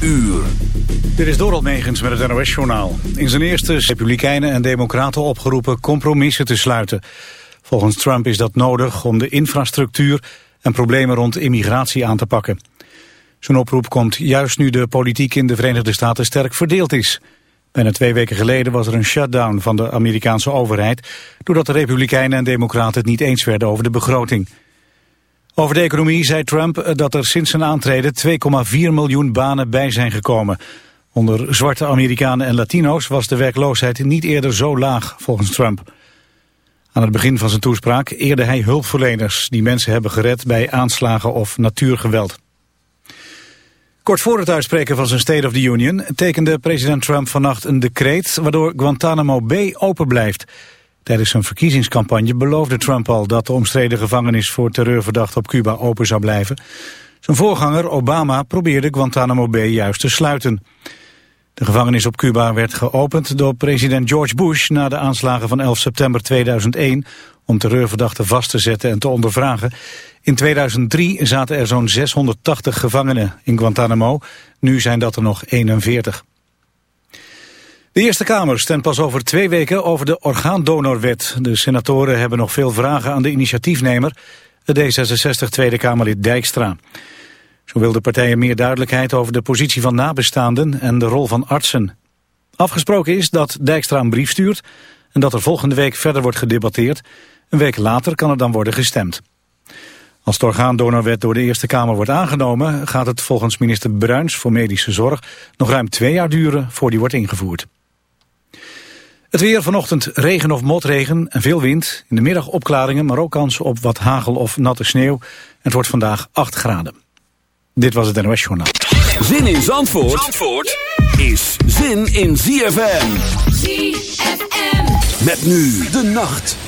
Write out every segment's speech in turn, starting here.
uur. Dit is Doral Megens met het NOS-journaal. In zijn eerste republikeinen en democraten opgeroepen compromissen te sluiten. Volgens Trump is dat nodig om de infrastructuur en problemen rond immigratie aan te pakken. Zijn oproep komt juist nu de politiek in de Verenigde Staten sterk verdeeld is. Bijna twee weken geleden was er een shutdown van de Amerikaanse overheid... doordat de republikeinen en democraten het niet eens werden over de begroting... Over de economie zei Trump dat er sinds zijn aantreden 2,4 miljoen banen bij zijn gekomen. Onder zwarte Amerikanen en Latino's was de werkloosheid niet eerder zo laag, volgens Trump. Aan het begin van zijn toespraak eerde hij hulpverleners die mensen hebben gered bij aanslagen of natuurgeweld. Kort voor het uitspreken van zijn State of the Union tekende president Trump vannacht een decreet waardoor Guantanamo Bay open blijft. Tijdens zijn verkiezingscampagne beloofde Trump al dat de omstreden gevangenis voor terreurverdachten op Cuba open zou blijven. Zijn voorganger Obama probeerde Guantanamo Bay juist te sluiten. De gevangenis op Cuba werd geopend door president George Bush na de aanslagen van 11 september 2001 om terreurverdachten vast te zetten en te ondervragen. In 2003 zaten er zo'n 680 gevangenen in Guantanamo, nu zijn dat er nog 41. De Eerste Kamer stemt pas over twee weken over de orgaandonorwet. De senatoren hebben nog veel vragen aan de initiatiefnemer, de D66 Tweede Kamerlid Dijkstra. Zo wil de partijen meer duidelijkheid over de positie van nabestaanden en de rol van artsen. Afgesproken is dat Dijkstra een brief stuurt en dat er volgende week verder wordt gedebatteerd. Een week later kan er dan worden gestemd. Als de orgaandonorwet door de Eerste Kamer wordt aangenomen... gaat het volgens minister Bruins voor medische zorg nog ruim twee jaar duren voor die wordt ingevoerd. Het weer vanochtend regen of motregen en veel wind. In de middag opklaringen, maar ook kans op wat hagel of natte sneeuw. Het wordt vandaag 8 graden. Dit was het NOS Journaal. Zin in Zandvoort, Zandvoort is zin in ZFM. ZFM. Met nu de nacht.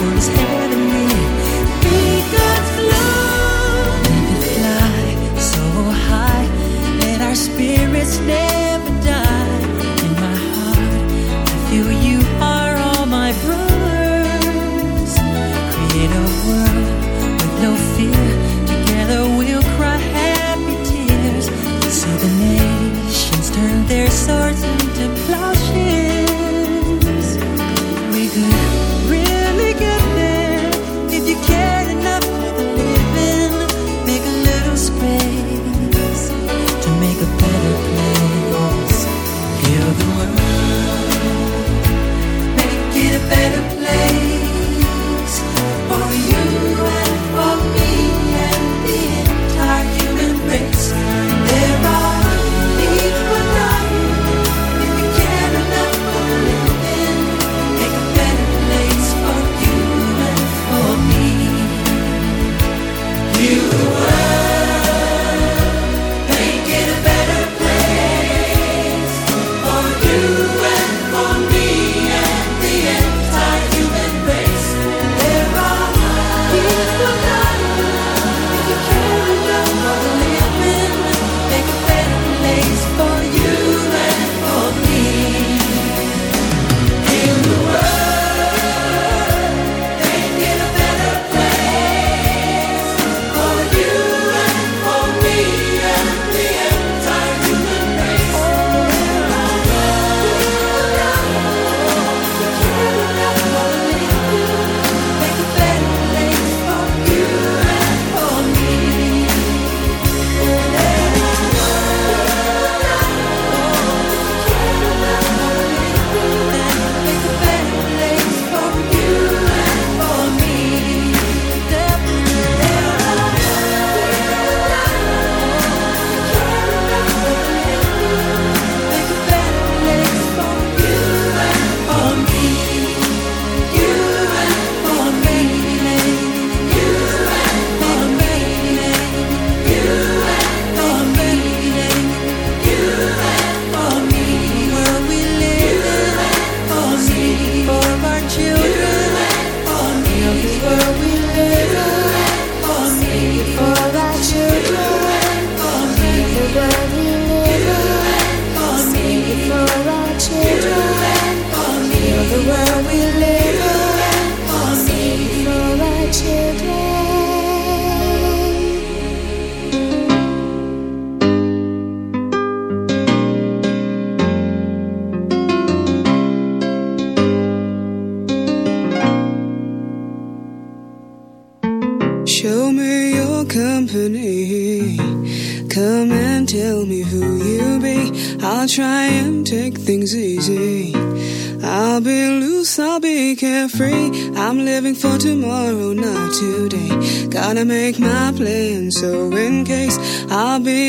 those hands.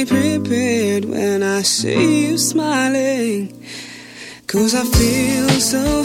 prepared when I see you smiling. Cause I feel so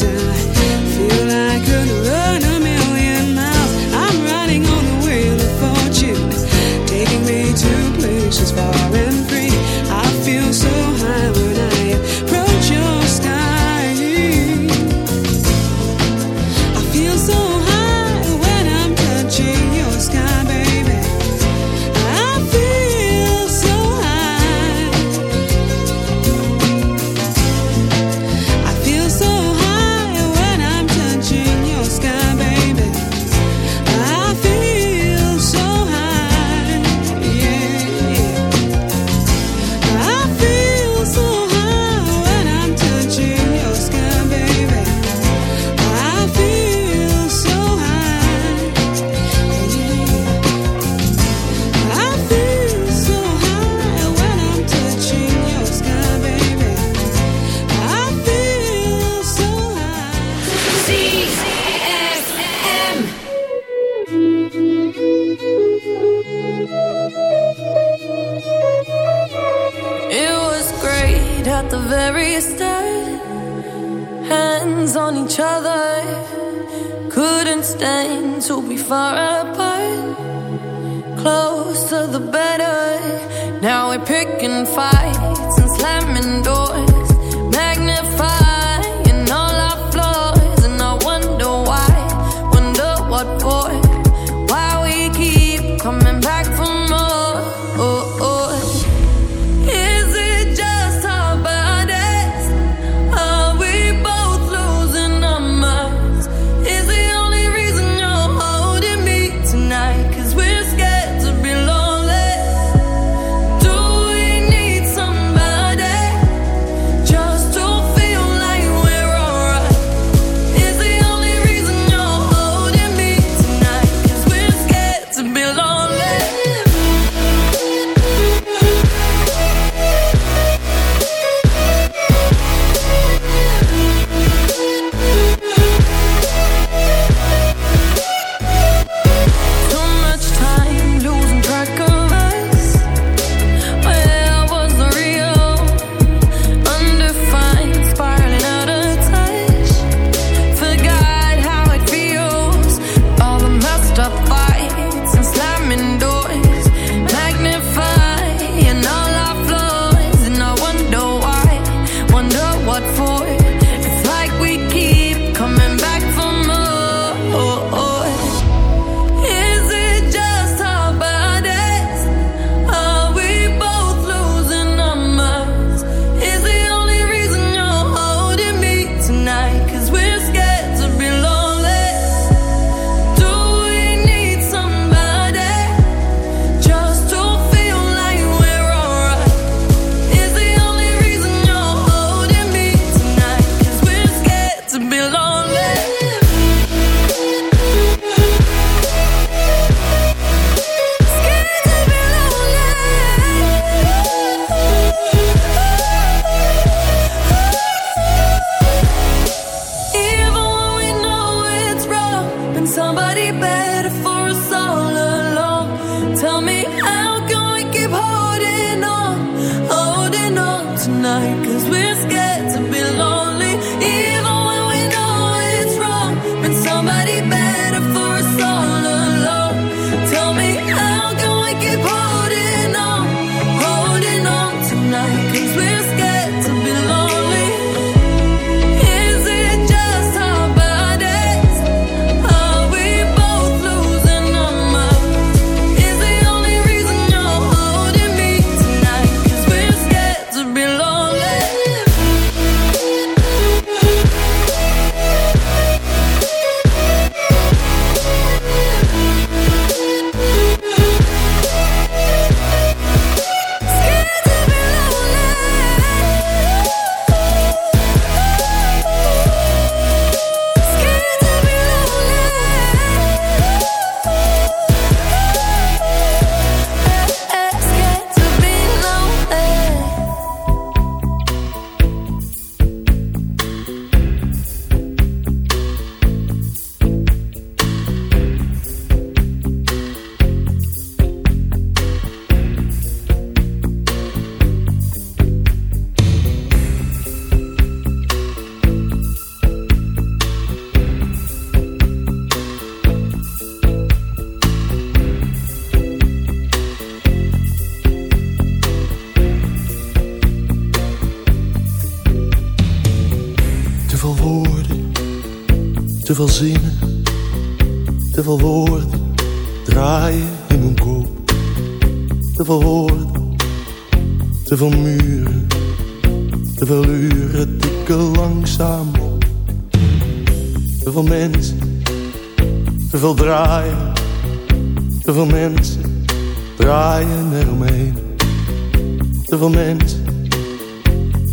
do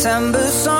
September song,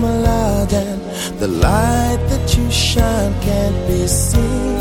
Eyes become a and the light that you shine can't be seen?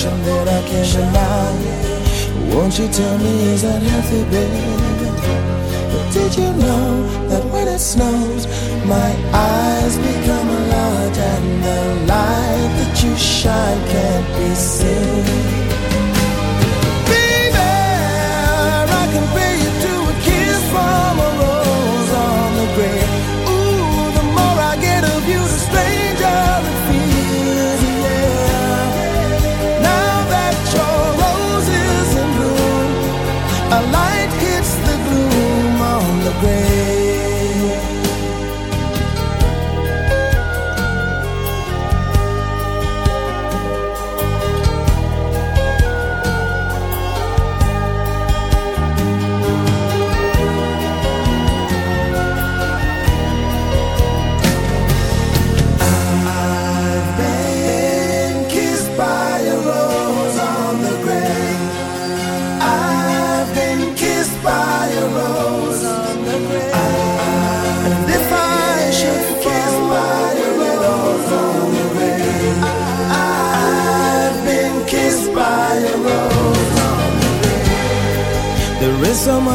Addiction that I can't deny. Won't you tell me is that healthy, baby? But did you know that when it snows, my eyes become a lot and the light that you shine can't be seen?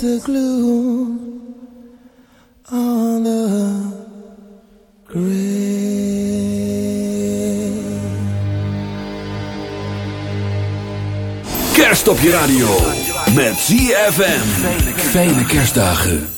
the glue on the. Kerst op je radio met ZFM. Fijne kerstdagen.